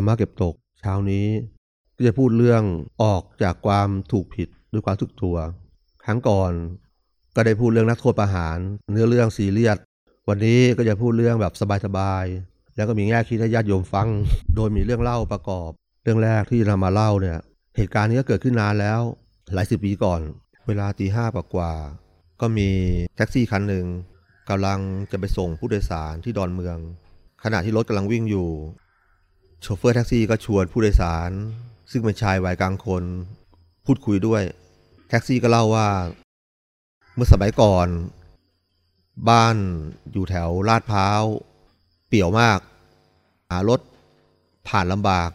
รรมะเก็บตกเช้านี้ ก็จะพูดเรื่องออกจากความถูกผิดด้วยความทุกตัว ครั้งก่อนก็ได้พูดเรื่องนักโทษประหาร เนื้อเรื่องซีเรียสวันนี้ก็จะพูดเรื่องแบบสบายๆแล้วก็มีแง่คิดให้ญาติโยมฟัง โดยมีเรื่องเล่าประกอบ เรื่องแรกที่นำมาเล่าเนี่ย เหตุการณ์นี้ก็เกิดขึ้นนานแล้ว หลายสิบปีก่อน เวลาตีห้ากว่าก็มีแท็กซี่คันหนึ่งกำลังจะไปส่งผู้โดยสารที่ดอนเมือง ขณะที่รถกำลังวิ่งอยู่ โชเฟอร์แท็กซี่ก็ชวนผู้โดยสาร ซึ่งเป็นชายวัยกลางคน พูดคุยด้วย แท็กซี่ก็เล่าว่า เมื่อสมัยก่อน บ้านอยู่แถวลาดพร้าวเปลี่ยวมาก หารถผ่านลำบาก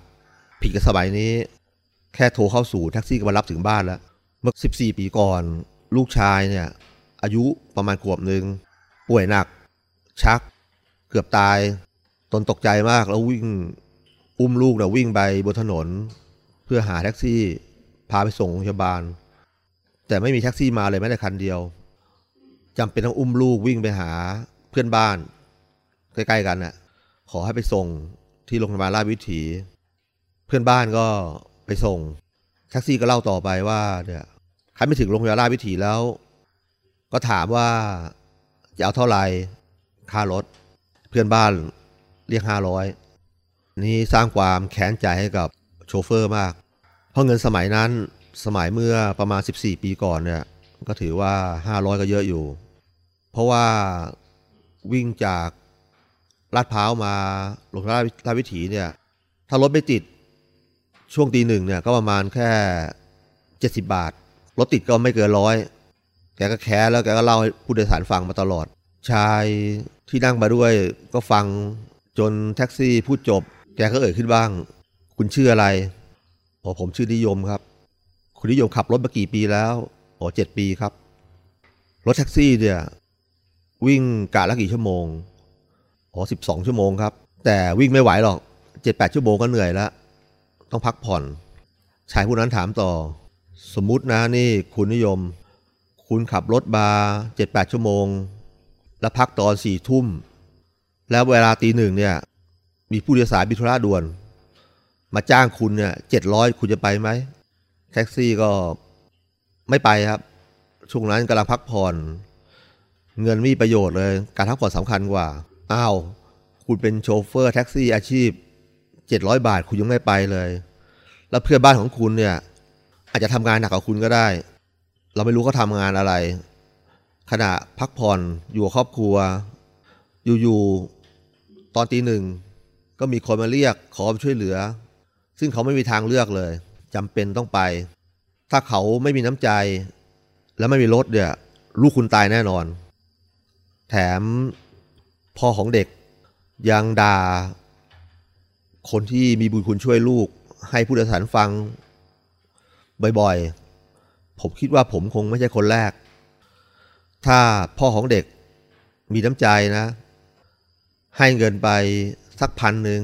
ผิดกับสมัยนี้ แค่โทรเข้าศูนย์แท็กซี่ก็มารับถึงบ้านแล้ว เมื่อ 14 ปีก่อน ลูกชายเนี่ย อายุประมาณขวบหนึ่งป่วยหนัก ชัก เกือบตาย ตนตกใจมากแล้ววิ่ง อุ้มลูกเนี่ยวิ่งไปบนถนน เพื่อหาแท็กซี่ พาไปส่งโรงพยาบาล แต่ไม่มีแท็กซี่มาเลยแม้แต่คันเดียวจำเป็นต้องอุ้มลูกวิ่งไปหาเพื่อนบ้าน ใกล้ๆกันน่ะ ขอให้ไปส่งที่โรงพยาบาลราชวิถี เพื่อนบ้านก็ไปส่งแท็กซี่ก็เล่าต่อไปว่าเนี่ยใครไม่ถึงโรงพยาบาลราชวิถีแล้ว ก็ถามว่าจะเอาเท่าไหร่ค่ารถ เพื่อนบ้านเรียกห้าร้อย นี่สร้างความแค้นใจให้กับโชเฟอร์มาก เพราะเงินสมัยนั้นสมัยเมื่อประมาณ 14 ปีก่อนเนี่ยก็ถือว่า 500 ก็เยอะอยู่ เพราะว่าวิ่งจากลาดพร้าวมาลงราชราชวิถีเนี่ยถ้ารถไม่ติดช่วงตีหนึ่งเนี่ยก็ประมาณแค่ 70 บาท รถติดก็ไม่เกินร้อยแกก็แค้แล้วแกก็เล่าให้ผู้โดยสารฟังมาตลอด ชายที่นั่งมาด้วยก็ฟังจนแท็กซี่พูดจบ แกก็เอ่ยขึ้นบ้าง คุณชื่ออะไรอ๋อผมชื่อนิยมครับ คุณนิยมขับรถมากี่ปีแล้วอ๋อเจ็ดปีครับ รถแท็กซี่เนี่ยวิ่งกะละกี่ชั่วโมงอ๋อสิบสองชั่วโมงครับ แต่วิ่งไม่ไหวหรอกเจ็ดแปดชั่วโมงก็เหนื่อยแล้ว ต้องพักผ่อน ชายผู้นั้นถามต่อ สมมุตินะนี่คุณนิยม คุณขับรถมาเจ็ดแปดชั่วโมง แล้วพักตอนสี่ทุ่ม แล้วเวลาตีหนึ่งเนี่ย มีผู้โดยสารบิทุระด่วน มาจ้างคุณเนี่ยเจ็ดร้อยคุณจะไปไหม แท็กซี่ก็ไม่ไปครับ ช่วงนั้นกำลังพักผ่อน เงินไม่มีประโยชน์เลย การพักผ่อนสำคัญกว่า อ้าว คุณเป็นโชเฟอร์แท็กซี่อาชีพเจ็ดร้อยบาทคุณยังไม่ไปเลย แล้วเพื่อนบ้านของคุณเนี่ย อาจจะทำงานหนักกว่าคุณก็ได้ เราไม่รู้เขาทำงานอะไร ขณะพักผ่อนอยู่กับครอบครัว อยู่ๆตอนตีหนึ่ง ก็มีคนมาเรียกขอช่วยเหลือ ซึ่งเขาไม่มีทางเลือกเลยจำเป็นต้องไป ถ้าเขาไม่มีน้ำใจ แล้วไม่มีรถเนี่ยลูกคุณตายแน่นอน แถมพ่อของเด็กยังด่าคนที่มีบุญคุณช่วยลูก ให้ผู้โดยสารฟัง บ่อยๆ ผมคิดว่าผมคงไม่ใช่คนแรก ถ้าพ่อของเด็กมีน้ำใจนะ ให้เงินไป สักพันหนึ่ง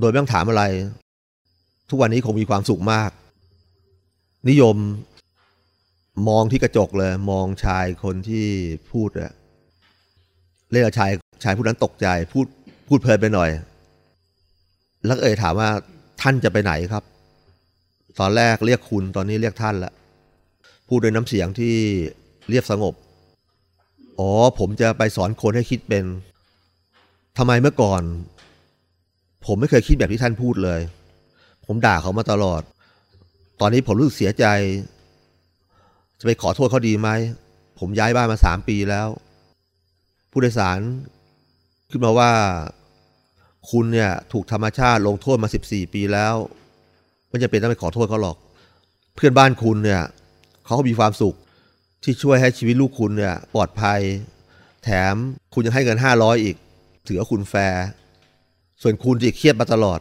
โดยไม่ต้องถามอะไร ทุกวันนี้คงมีความสุขมาก นิยมมองที่กระจกเลย มองชายคนที่พูดอะเรียกชายชายผู้นั้นตกใจ พูดพูดเพลินไปหน่อย แล้วเอ่ยถามว่าท่านจะไปไหนครับ ตอนแรกเรียกคุณตอนนี้เรียกท่านละพูดด้วยน้ำเสียงที่เรียบสงบ อ๋อ ผมจะไปสอนคนให้คิดเป็น ทำไมเมื่อก่อน ผมไม่เคยคิดแบบที่ท่านพูดเลย ผมด่าเขามาตลอด ตอนนี้ผมรู้สึกเสียใจ จะไปขอโทษเขาดีไหม ผมย้ายบ้านมาสามปีแล้ว ผู้โดยสาร ขึ้นมาว่า คุณเนี่ยถูกธรรมชาติลงโทษมาสิบสี่ปีแล้วไม่จำเป็นต้องไปขอโทษเขาหรอก เพื่อนบ้านคุณเนี่ยเขาก็มีความสุขที่ช่วยให้ชีวิตลูกคุณเนี่ยปลอดภัย แถมคุณยังให้เงินห้าร้อยอีก ถือว่าคุณแฟร์ส่วนคุณจะเครียดมาตลอด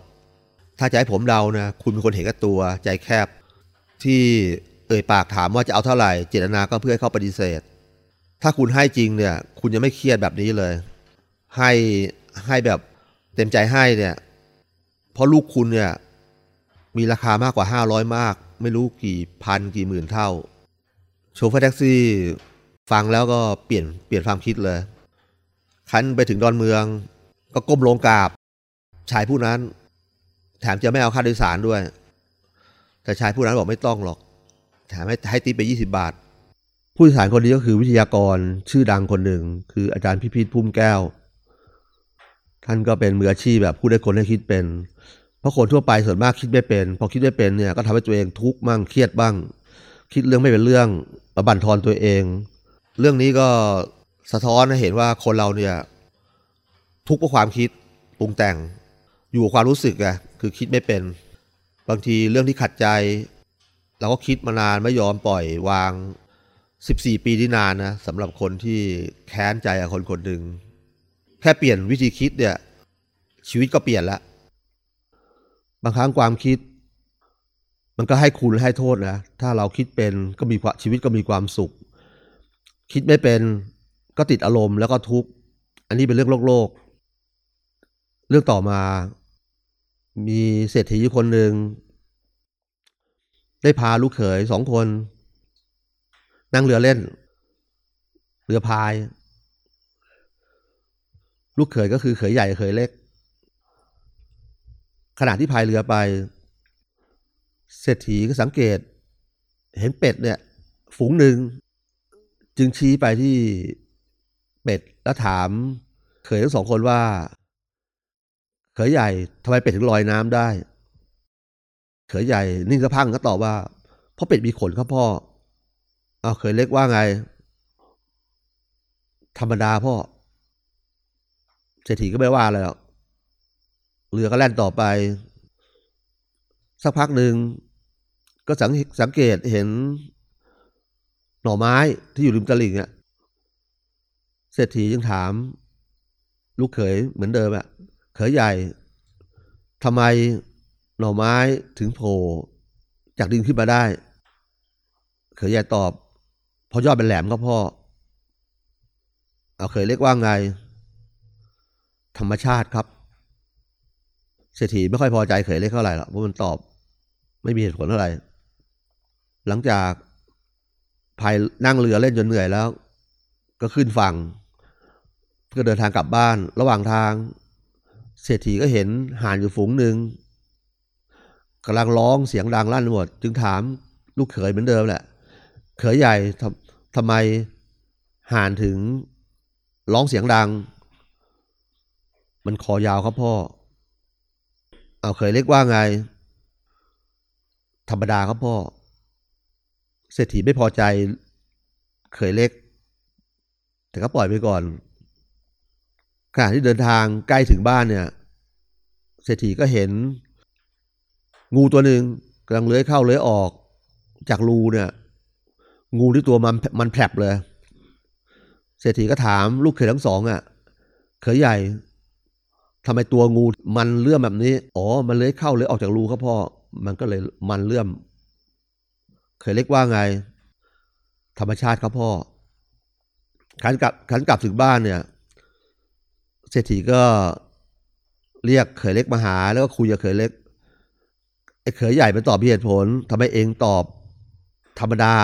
ถ้าจะให้ผมเดานะคุณเป็นคนเห็นแก่ตัวใจแคบ ที่เอ่ยปากถามว่าจะเอาเท่าไหร่เจตนาก็เพื่อให้เขาปฏิเสธ ถ้าคุณให้จริงเนี่ย คุณจะไม่เครียดแบบนี้เลย ให้ให้แบบเต็มใจให้เนี่ย เพราะลูกคุณเนี่ย มีราคามากกว่าห้าร้อยมาก ไม่รู้กี่พันกี่หมื่นเท่า โชเฟอร์แท็กซี่ฟังแล้วก็เปลี่ยนเปลี่ยนความคิดเลย คันไปถึงดอนเมือง ก็ก้มลงกราบ ชายผู้นั้น แถมจะไม่เอาค่าโดยสารด้วย แต่ชายผู้นั้นบอกไม่ต้องหรอก แถมให้ให้ติปไปยี่สิบาท ผู้โดยสารคนนี้ก็คือวิทยากรชื่อดังคนหนึ่ง คืออาจารย์พิพิธพุ่มแก้ว ท่านก็เป็นมืออาชีพแบบพูดได้คนให้คิดเป็น เพราะคนทั่วไปส่วนมากคิดไม่เป็น พอคิดไม่เป็นเนี่ยก็ทำให้ตัวเองทุกข์บ้างเครียดบ้าง คิดเรื่องไม่เป็นเรื่องบั่นทอนตัวเอง เรื่องนี้ก็ สะท้อนให้เห็นว่าคนเราเนี่ย ทุกข์เพราะความคิดปรุงแต่งอยู่กับความรู้สึกไงคือคิดไม่เป็น บางทีเรื่องที่ขัดใจ เราก็คิดมานานไม่ยอมปล่อยวาง 14 ปีที่นานนะสำหรับคนที่แค้นใจกับคนคนหนึ่งแค่เปลี่ยนวิธีคิดเนี่ย ชีวิตก็เปลี่ยนละบางครั้งความคิด มันก็ให้คุณและให้โทษนะถ้าเราคิดเป็นก็มีความชีวิตก็มีความสุข คิดไม่เป็น ก็ติดอารมณ์แล้วก็ทุกข์ อันนี้เป็นเรื่องโลกโลก เรื่องต่อมา มีเศรษฐีคนหนึ่ง ได้พาลูกเขยสองคน นั่งเรือเล่น เรือพาย ลูกเขยก็คือเขยใหญ่เขยเล็ก ขณะที่พายเรือไป เศรษฐีก็สังเกต เห็นเป็ดเนี่ย ฝูงหนึ่ง จึงชี้ไปที่ เป็ดแล้วถามเขยทั้งสองคนว่า เขยใหญ่ทำไมเป็ดถึงลอยน้ำได้ เขยใหญ่นิ่งกระพังก็ตอบว่าเพราะเป็ดมีขนครับพ่อ เอาเขยเล็กว่าไง ธรรมดาพ่อเศรษฐีก็ไม่ว่าอะไรหรอกเรือก็แล่นต่อไป สักพักหนึ่งก็สังสังเกตเห็นหน่อไม้ที่อยู่ริมตลิ่งอะ เศรษฐียังถาม ลูกเขยเหมือนเดิมอะเขยใหญ่ทำไมหน่อไม้ถึงโผล่จากดินขึ้นมาได้ เขยใหญ่ตอบเพราะยอดเป็นแหลมก็พ่อ เอาเขยเล็กว่าไง ธรรมชาติครับเศรษฐีไม่ค่อยพอใจเขยเล็กเท่าไหร่หรอกเพราะมันตอบ ไม่มีเหตุผลเท่าไหร่ หลังจากพายนั่งเรือเล่นจนเหนื่อยแล้ว ก็ขึ้นฝั่ง เพื่อเดินทางกลับบ้านระหว่างทาง เศรษฐีก็เห็นห่านอยู่ฝูงหนึ่งกำลังร้องเสียงดังลั่นหมด จึงถามลูกเขยเหมือนเดิมแหละ เขยใหญ่ทำทำไมห่านถึงร้องเสียงดัง มันคอยาวครับพ่อ เอาเขยเล็กว่าไง ธรรมดาครับพ่อ เศรษฐีไม่พอใจ เขยเล็ก แต่ก็ปล่อยไปก่อน ขณะที่เดินทางใกล้ถึงบ้านเนี่ย เศรษฐีก็เห็น งูตัวหนึ่งกำลังเลื้อยเข้าเลื้อยออก จากรูเนี่ย งูที่ตัวมันมันแผลบเลย เศรษฐีก็ถามลูกเขยทั้งสองอะ เขยใหญ่ทำไมตัวงูมันเลื่อมแบบนี้ อ๋อ มันเลื้อยเข้าเลื้อยออกจากรูครับพ่อ มันก็เลยมันเลื่อม เคยเล็กว่าไง ธรรมชาติครับพ่อขันกลับขันกลับถึงบ้านเนี่ย เศรษฐีก็เรียกเขยเล็กมาหา แล้วก็คุยกับเขยเล็กไอ้เขยใหญ่มันตอบเหตุผลทำไมเองตอบ ธรรมดา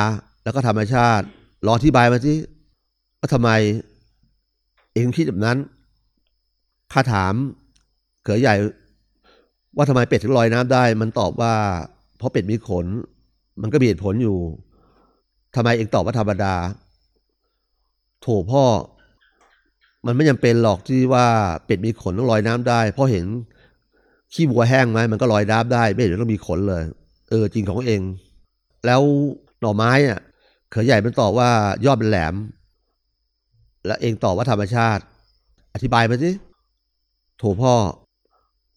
แล้วก็ธรรมชาติรออธิบายมาสิว่าทำไม เองคิดแบบนั้นข้าถาม เขยใหญ่ ว่าทำไมเป็ดถึงลอยน้ำได้ มันตอบว่า เพราะเป็ดมีขน มันก็มีเหตุผลอยู่ทำไมเองตอบว่าธรรมดา โถพ่อ มันไม่จำเป็นหรอกที่ว่าเป็ดมีขนต้องลอยน้ำได้ เพราะเห็นขี้วัวแห้งไหมมันก็ลอยน้ำได้ ไม่เห็นต้องมีขนเลย เออจริงของเอง แล้วหน่อไม้อะเขยใหญ่มันตอบว่ายอดเป็นแหลม แล้วเองตอบว่าธรรมชาติ อธิบายมาสิโถพ่อ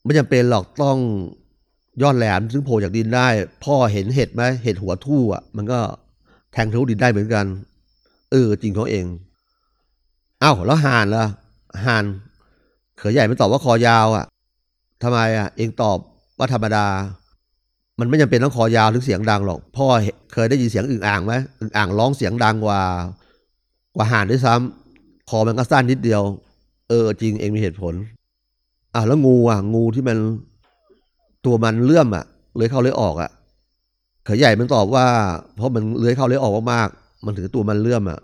ไม่จำเป็นหรอกต้องยอดแหลมซึ่งโผล่จากดินได้ พ่อเห็นเห็ดไหมเห็ดหัวทู่อะ มันก็แทงทะลุดินได้เหมือนกัน เออ จริงเขาเอง อ้าวแล้วห่านล่ะห่านเขยใหญ่มันตอบว่าคอยาวอะทำไมอะ เองตอบว่าธรรมดา มันไม่จำเป็นต้องคอยาวหรือเสียงดังหรอก พ่อเคยได้ยินเสียงอึ่งอ่างไหมอึ่งอ่างร้องเสียงดังกว่า กว่าห่านด้วยซ้ำคอมันก็สั้นนิดเดียว เออ จริงเองมีเหตุผลอะแล้วงูอะ งูที่มันตัวมันเลื่อมอะเลื้อยเข้าเลื้อยออกอะเขยใหญ่มันตอบว่า เพราะมันเลื้อยเข้าเลื้อยออกมากๆมันถือตัวมันเลื่อมอะ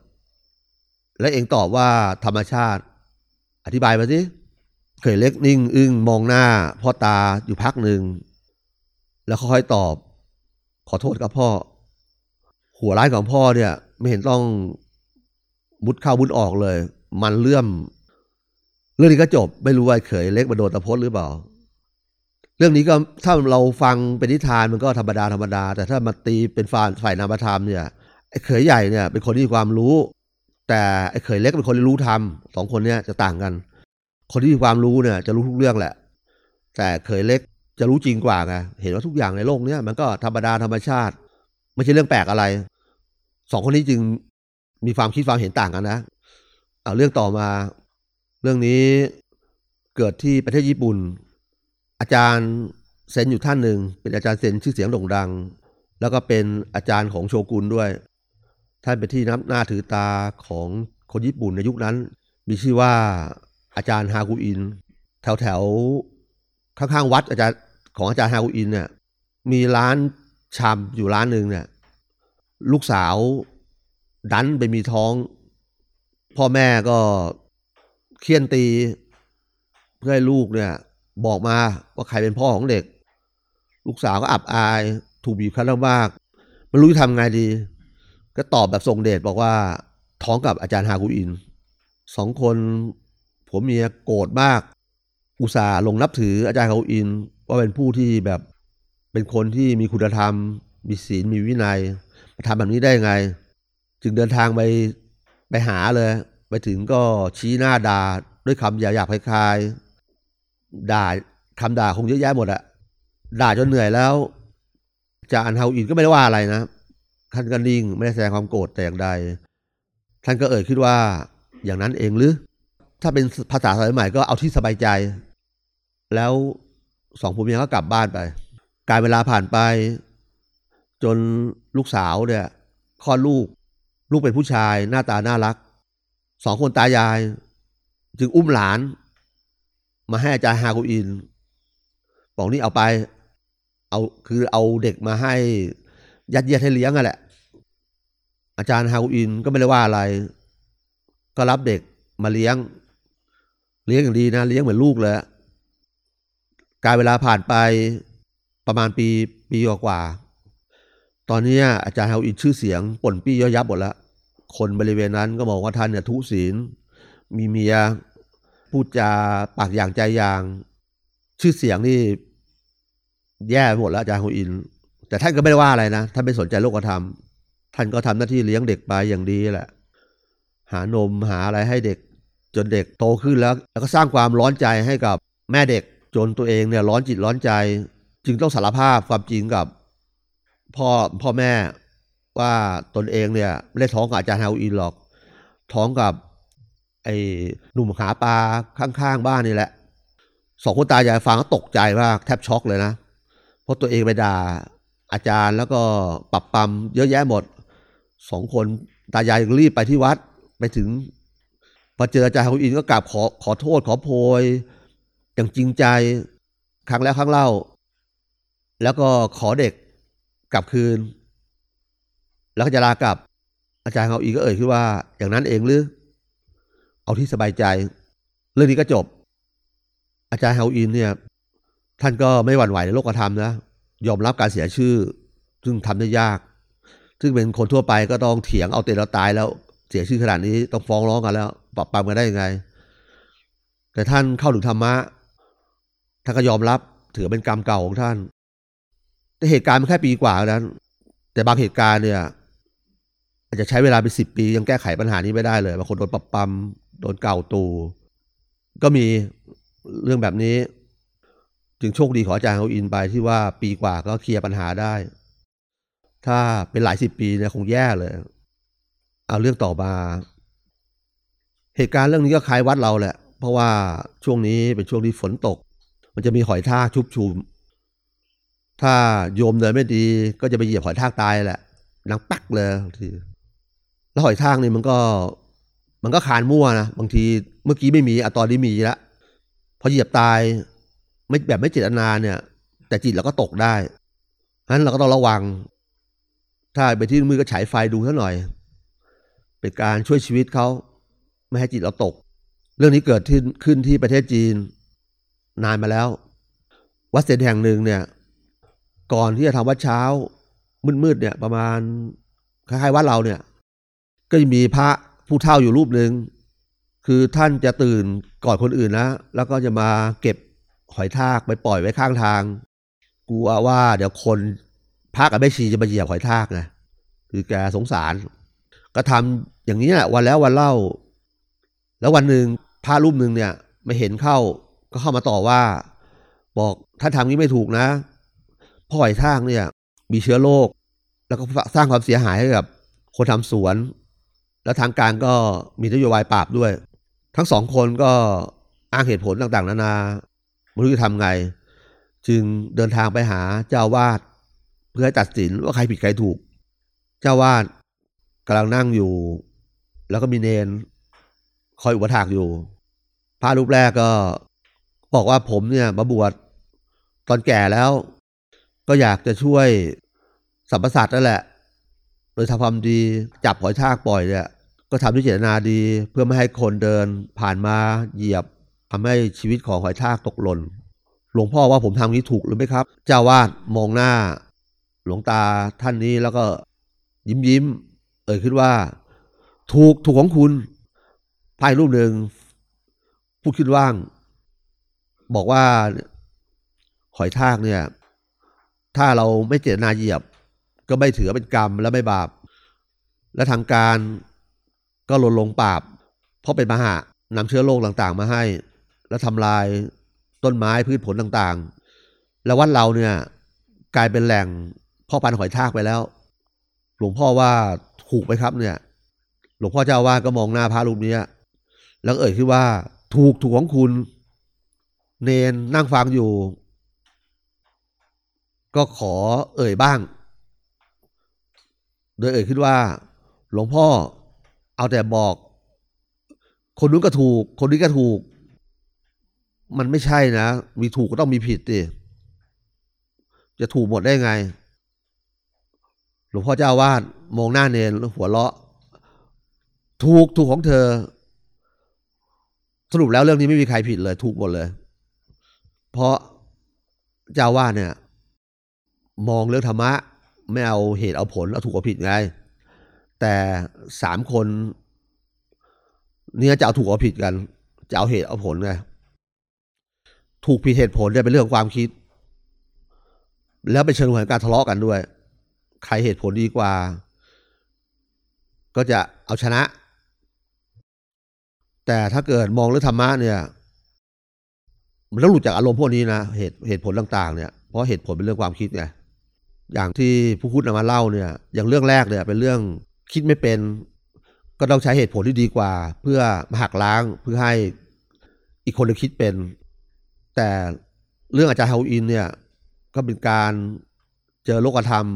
แล้วเองตอบว่าธรรมชาติ อธิบายมาสิเขยเล็กนิ่ง อึ้งมองหน้า พ่อตาอยู่พักหนึ่ง แล้วค่อยตอบ ขอโทษครับพ่อ หัวร้ายของพ่อเนี่ย ไม่เห็นต้องมุดเข้ามุดออกเลย มันเลื่อม เรื่องนี้ก็จบไม่รู้ว่าเขยเล็กมาโดนตะพดหรือเปล่า เรื่องนี้ก็ถ้าเราฟังเป็นนิทานมันก็ธรรมดาธรรมดา แต่ถ้ามาตีเป็นฝ่ายฝ่ายนามธรรมเนี่ยไอ้เขยใหญ่เนี่ยเป็นคนที่มีความรู้ แต่ไอ้เขยเล็กเป็นคนที่รู้ธรรมสองคนเนี่ยจะต่างกัน คนที่มีความรู้เนี่ยจะรู้ทุกเรื่องแหละ แต่เขยเล็กจะรู้จริงกว่าไงเห็นว่าทุกอย่างในโลกเนี้ยมันก็ธรรมดาธรรมชาติ ไม่ใช่เรื่องแปลกอะไรสองคนนี้จึงมีความคิดความเห็นต่างกันนะเอาเรื่องต่อมา เรื่องนี้เกิดที่ประเทศญี่ปุ่น อาจารย์เซนอยู่ท่านหนึ่งเป็นอาจารย์เซนชื่อเสียงโด่งดัง แล้วก็เป็นอาจารย์ของโชกุนด้วย ท่านเป็นที่นับหน้าถือตาของคนญี่ปุ่นในยุคนั้น มีชื่อว่าอาจารย์ฮากุอิน แถวแถวๆข้างๆวัดอาจารย์ของอาจารย์ฮากุอินเนี่ยมีร้านชามอยู่ร้านหนึ่งเนี่ยลูกสาวดันไปมีท้อง พ่อแม่ก็เคี่ยนตี เพื่อให้ลูกเนี่ยบอกมาว่าใครเป็นพ่อของเด็ก ลูกสาวก็อับอาย ถูกบีบคั้นมากไม่รู้จะทำไงดี ก็ตอบแบบทรงเดชบอกว่าท้องกับอาจารย์ฮากุอินสองคนผัวเมียโกรธมาก อุตส่าห์ลงนับถืออาจารย์ฮากุอิน ว่าเป็นผู้ที่แบบเป็นคนที่มีคุณธรรม มีศีลมีวินัยมาทำแบบนี้ได้ยังไง จึงเดินทางไปไปหาเลย ไปถึงก็ชี้หน้าด่าด้วยคำหยาบๆคล้ายๆด่าคำด่าคงเยอะแยะหมดอะด่าจนเหนื่อยแล้วอาจารย์ฮาอินก็ไม่ได้ว่าอะไรนะ ท่านก็นิ่งไม่ได้แสดงความโกรธแต่อย่างใด ท่านก็เอ่ยขึ้นว่าอย่างนั้นเองหรือ ถ้าเป็นภาษาสมัยใหม่ก็เอาที่สบายใจ แล้วสองผัวเมียก็กลับบ้านไป การเวลาผ่านไป จนลูกสาวเนี่ยคลอดลูก ลูกเป็นผู้ชาย หน้าตาน่ารัก สองคนตายาย จึงอุ้มหลาน มาให้อาจารย์ฮากุอินบอกนี่เอาไป เอาคือเอาเด็กมาให้ ยัดเยียดให้เลี้ยงอะแหละ อาจารย์ฮากุอินก็ไม่ได้ว่าอะไร ก็รับเด็กมาเลี้ยง เลี้ยงอย่างดีนะเลี้ยงเหมือนลูกเลยการเวลาผ่านไปประมาณปีปีกว่า ตอนนี้อาจารย์ฮากุอินชื่อเสียงป่นปี้ย่อยยับหมดแล้ว คนบริเวณนั้นก็มองว่าท่านเนี่ยทุศีล มีเมียพูดจาปากอย่างใจอย่าง ชื่อเสียงนี่แย่หมดแล้วอาจารย์ฮากุอิน แต่ท่านก็ไม่ได้ว่าอะไรนะท่านไม่สนใจโลกธรรม ท่านก็ทำหน้าที่เลี้ยงเด็กไปอย่างดีแหละ หานมหาอะไรให้เด็ก จนเด็กโตขึ้นแล้ว แล้วก็สร้างความร้อนใจให้กับแม่เด็กจนตัวเองเนี่ยร้อนจิตร้อนใจ จึงต้องสารภาพความจริงกับพ่อพ่อแม่ว่าตนเองเนี่ยไม่ได้ท้องกับอาจารย์ฮาอินหรอก ท้องกับไอ้หนุ่มหาปลาข้างๆบ้านนี่แหละ สองคนตายายฟังก็ตกใจมากแทบช็อกเลยนะ เพราะตัวเองไปด่า อาจารย์แล้วก็ปรับปรำเยอะแยะหมดสองคนตายายรีบไปที่วัดไปถึงพอเจออาจารย์ฮาอินก็กราบขอขอโทษขอโพยอย่างจริงใจครั้งแล้วครั้งเล่า แล้วก็ขอเด็กกลับคืน แล้วก็จะลากลับ อาจารย์เขาอีกก็เอ่ยขึ้นว่า อย่างนั้นเองหรือ เอาที่สบายใจ เรื่องนี้ก็จบ อาจารย์เฮาอินเนี่ย ท่านก็ไม่หวั่นไหวในโลกธรรมนะ ยอมรับการเสียชื่อ ซึ่งทำได้ยาก ซึ่งเป็นคนทั่วไปก็ต้องเถียงเอาเตะเราตายแล้วเสียชื่อขนาดนี้ต้องฟ้องร้องกันแล้ว ปรับปรามกันได้ยังไง แต่ท่านเข้าถึงธรรมะท่านก็ยอมรับถือเป็นกรรมเก่าของท่าน แต่เหตุการณ์มันแค่ปีกว่านั้น แต่บางเหตุการณ์เนี่ย อาจจะใช้เวลาเป็นสิบปียังแก้ไขปัญหานี้ไม่ได้เลยบางคนโดนปรับปรามโดนเก่าตู ก็มีเรื่องแบบนี้ จึงโชคดีของอาจารย์เขาอินไปที่ว่าปีกว่าก็เคลียร์ปัญหาได้ ถ้าเป็นหลายสิบปีเนี่ยคงแย่เลย เอาเรื่องต่อมา เหตุการณ์เรื่องนี้ก็คล้ายวัดเราแหละ เพราะว่าช่วงนี้เป็นช่วงที่ฝนตก มันจะมีหอยทากชุบชุม ถ้าโยมเดินไม่ดี ก็จะไปเหยียบหอยทากตายแหละนังปักเลยทีแล้วหอยทากนี่มันก็ มันก็คานมั่วนะบางทีเมื่อกี้ไม่มีอะตอนนี้มีแล้วพอเหยียบตาย ไม่แบบไม่เจตนาเนี่ย แต่จิตเราก็ตกได้ฉะนั้นเราก็ต้องระวัง ถ้าไปที่มือก็ฉายไฟดูซะหน่อย เป็นการช่วยชีวิตเขาไม่ให้จิตเราตก เรื่องนี้เกิดขึ้นขึ้นที่ประเทศจีน นานมาแล้ว วัดเซนแห่งหนึ่งเนี่ย ก่อนที่จะทำวัดเช้า มืดๆเนี่ย ประมาณคล้ายๆวัดเราเนี่ย ก็จะมีพระผู้เฒ่าอยู่รูปหนึ่งคือท่านจะตื่นก่อนคนอื่นนะแล้วก็จะมาเก็บ หอยทากไปปล่อยไว้ข้างทาง กลัวว่าเดี๋ยวคนพระกับแม่ชีจะมาเหยียบหอยทากไงคือแกสงสาร ก็ทำอย่างนี้แหละวันแล้ววันเล่า แล้ววันหนึ่งพระรูปหนึ่งเนี่ยม่เห็นเข้าก็เข้ามาต่อว่า บอกถ้าทำนี้ไม่ถูกนะพราะหอยทากเนี่ย มีเชื้อโรคแล้วก็สร้างความเสียหายให้กับ คนทำสวน แล้วทางการก็มีนโยบายปราบด้วย ทั้งสองคนก็อ้างเหตุผลต่างๆ นานา ไม่รู้จะทำไง จึงเดินทางไปหาเจ้าวาดเพื่อให้ตัดสินว่าใครผิดใครถูก เจ้าวาดกำลังนั่งอยู่ แล้วก็มีเนนคอยอุปถากอยู่พระรูปแรกก็บอกว่าผมเนี่ยมาบวชตอนแก่แล้ว ก็อยากจะช่วยสรรพสัตว์นั่นแหละ โดยทำความดีจับหอยทากปล่อยเนี่ย ก็ทำด้วยเจตนาดีเพื่อไม่ให้คนเดินผ่านมาเหยียบ ทำให้ชีวิตของหอยทากตกหล่น หลวงพ่อว่าผมทำนี้ถูกหรือไม่ครับ เจ้าวาดมองหน้า หลวงตาท่านนี้แล้วก็ยิ้มยิ้ม เอ่ยขึ้นว่า ถูกถูกของคุณพายรูปหนึ่งพูดขึ้นว่าง บอกว่าหอยทากเนี่ย ถ้าเราไม่เจตนาเหยียบ ก็ไม่ถือเป็นกรรมและไม่บาป และทางการก็ลดลงปราบ เพราะเป็นมหานำเชื้อโรคต่างๆมาให้ แล้วทำลายต้นไม้พืชผลต่างๆ แล้ววัดเราเนี่ยกลายเป็นแหล่งพ่อพันหอยทากไปแล้ว หลวงพ่อว่าถูกไหมครับเนี่ย หลวงพ่อเจ้าว่าก็มองหน้าพระรูปนี้แล้วเอ่ยขึ้นว่า ถูกถูกของคุณ เนนนั่งฟังอยู่ ก็ขอเอ่ยบ้าง โดยเอ่ยขึ้นว่า หลวงพ่อเอาแต่บอก คนนู้นก็ถูก คนนี้ก็ถูก มันไม่ใช่นะ มีถูกก็ต้องมีผิดดิจะถูกหมดได้ไง หลวงพ่อเจ้าวาดมองหน้าเนนหัวเราะ ถูกถูกของเธอ สรุปแล้วเรื่องนี้ไม่มีใครผิดเลย ถูกหมดเลย เพราะเจ้าวาดเนี่ย มองเรื่องธรรมะ ไม่เอาเหตุเอาผลเอาถูกเอาผิดไง แต่สามคน เนี่ยจะเอาถูกเอาผิดกัน จะเอาเหตุเอาผลไง ถูกผิดเหตุผลเนี่ยเป็นเรื่องความคิด แล้วเป็นเชิงของการทะเลาะกันด้วย ใครเหตุผลดีกว่า ก็จะเอาชนะ แต่ถ้าเกิดมองเรื่องธรรมะเนี่ย มันต้องหลุดจากอารมณ์พวกนี้นะเหตุเหตุผลต่างๆ เนี่ยเพราะเหตุผลเป็นเรื่องความคิดไงอย่างที่ผู้พูดนำมาเล่าเนี่ย อย่างเรื่องแรกเนี่ยเป็นเรื่องคิดไม่เป็น ก็ต้องใช้เหตุผลที่ดีกว่า เพื่อมาหักล้างเพื่อให้อีกคนนึงคิดเป็น แต่เรื่องอาจารย์ฮาอินเนี่ยก็เป็นการเจอโลกธรรม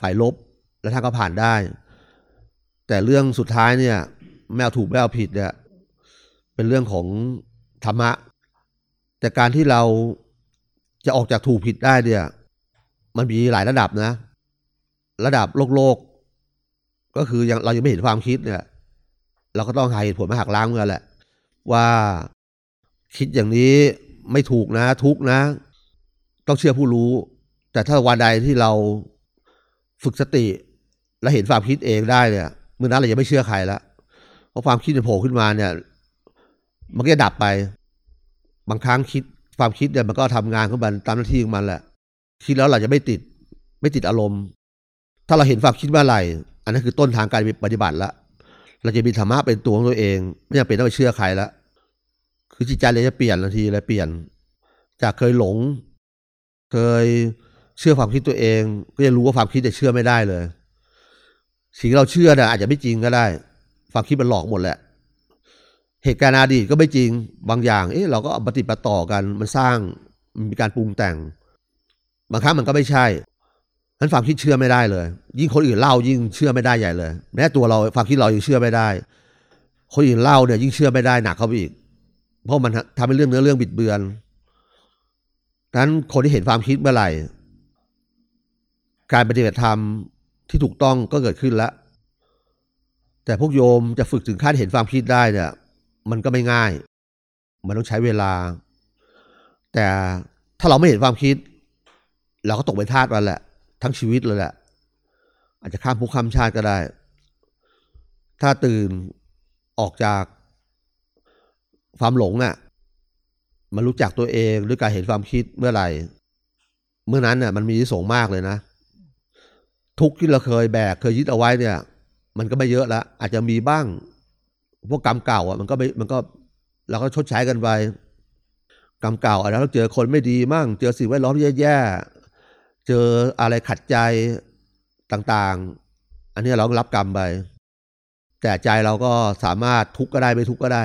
ฝ่ายลบ และท่านก็ผ่านได้ แต่เรื่องสุดท้ายเนี่ยไม่เอาถูกไม่เอาผิดเนี่ยเป็นเรื่องของธรรมะ แต่การที่เราจะออกจากถูกผิดได้เนี่ย มันมีหลายระดับนะ ระดับโลกโลก ก็คือยังเรายังไม่เห็นความคิดเนี่ย เราก็ต้องหาเหตุผลมาหักล้างเมื่อแหละ ว่าคิดอย่างนี้ ไม่ถูกนะ ทุกนะ ต้องเชื่อผู้รู้ แต่ถ้าวันใดที่เราฝึกสติ และเห็นความคิดเองได้เนี่ยเมื่อนั้นเราจะไม่เชื่อใครแล้วเพราะความคิดมันโผล่ขึ้นมาเนี่ย มันก็จะดับไป บางครั้งคิดความคิดเนี่ยมันก็ทำงานของมันตามหน้าที่ของมันแหละ คิดแล้วเราจะไม่ติด ไม่ติดอารมณ์ ถ้าเราเห็นความคิดเมื่อไหร่ อันนั้นคือต้นทางการปฏิบัติละเราจะมีธรรมะเป็นตัวของตัวเอง ไม่จำเป็นต้องไปเชื่อใครแล้ว คือจิตใจเราจะเปลี่ยนทันทีเลยเปลี่ยน จากเคยหลง เคยเชื่อความคิดตัวเอง ก็จะรู้ว่าความคิดจะเชื่อไม่ได้เลย สิ่งเราเชื่อเนี่ยอาจจะไม่จริงก็ได้ ความคิดมันหลอกหมดแหละ เหตุการณ์อดีตก็ไม่จริงบางอย่าง เอ๊ะเราก็ปฏิปต่อกันมันสร้างมันมีการปรุงแต่ง บางครั้งมันก็ไม่ใช่นั้นความคิดเชื่อไม่ได้เลย ยิ่งคนอื่นเล่ายิ่งเชื่อไม่ได้ใหญ่เลยแม้ตัวเราความคิดเรายังเชื่อไม่ได้ คนอื่นเล่าเนี่ยยิ่งเชื่อไม่ได้หนักเข้าไปอีก เพราะมันทำให้เรื่องเนื้อเรื่องบิดเบือนนั้นคนที่เห็นความคิดเมื่อไหร่ การปฏิบัติธรรมที่ถูกต้องก็เกิดขึ้นแล้ว แต่พวกโยมจะฝึกถึงขั้นเห็นความคิดได้เนี่ย มันก็ไม่ง่าย มันต้องใช้เวลา แต่ถ้าเราไม่เห็นความคิด เราก็ตกเป็นทาสมันแหละ ทั้งชีวิตเลยแหละ อาจจะข้ามภพข้ามชาติก็ได้ ถ้าตื่นออกจาก ความหลงน่ะ มันรู้จักตัวเองด้วยการเห็นความคิดเมื่อไหร่ เมื่อนั้นน่ะมันมีที่ส่งมากเลยนะ ทุกที่เราเคยแบกเคยยึดเอาไว้เนี่ย มันก็ไม่เยอะละอาจจะมีบ้าง พวกกรรมเก่าอะมันก็ไม่มันก็เราก็ชดใช้กันไปกรรมเก่าอาจจะเราเจอคนไม่ดีมั่ง เจอสิ่งแวดล้อมแย่ๆเจออะไรขัดใจต่างๆ อันนี้เราก็รับกรรมไป แต่ใจเราก็สามารถทุกข์ก็ได้ไม่ทุกข์ก็ได้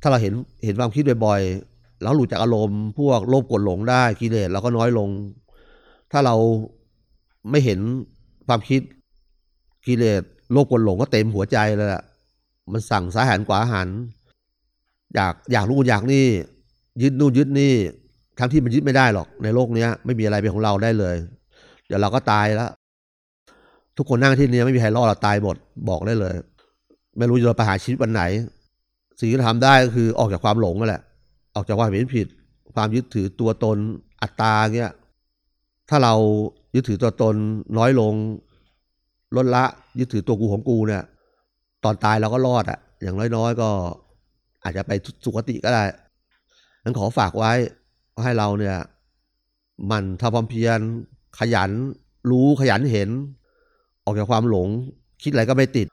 ถ้าเราเห็นเห็นความคิดบ่อยๆแล้วหลุดจากอารมณ์ พวกโลภกดหลงได้กิเลสเราก็น้อยลง ถ้าเราไม่เห็นความคิดกิเลสโลภกดหลงก็เต็มหัวใจเลยแหละมันสั่งซ้าหันขวาหันอยากอยากรู้อยากนี่ ยึดนู่นยึดนี่ทั้งที่มันยึดไม่ได้หรอกในโลกเนี้ย ไม่มีอะไรเป็นของเราได้เลย เดี๋ยวเราก็ตายแล้วทุกคนนั่งที่นี้ไม่มีใครรอดเราตายหมดบอกได้เลย ไม่รู้จะเราไปหาชีวิตวันไหน สิ่งที่ทำได้ก็คือออกจากความหลงนั่นแหละ ออกจากความเห็นผิด ความยึดถือตัวตนอัตตาเงี้ย ถ้าเรายึดถือตัวตนน้อยลง ลดละยึดถือตัวกูของกูเนี่ย ตอนตายเราก็รอดอะอย่างน้อยๆก็อาจจะไปสุคติก็ได้นั้นขอฝากไว้ให้เราเนี่ย มันทำความเพียรขยันรู้ขยันเห็น ออกจากความหลง คิดอะไรก็ไม่ติด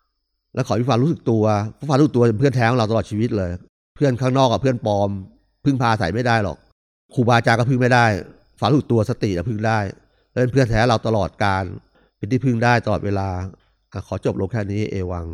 แล้วขอให้พี่ฟานรู้สึกตัวพี่ฟานรู้สึกตัวเป็นเพื่อนแท้ของเราตลอดชีวิตเลย เพื่อนข้างนอกกับเพื่อนปลอม พึ่งพาใส่ไม่ได้หรอกครูบาอาจารย์ก็พึ่งไม่ได้ฟานรู้สึกตัวสติพึ่งได้และเป็นเพื่อนแท้เราตลอดการเป็นที่พึ่งได้ตลอดเวลาขอจบลงแค่นี้เอวัง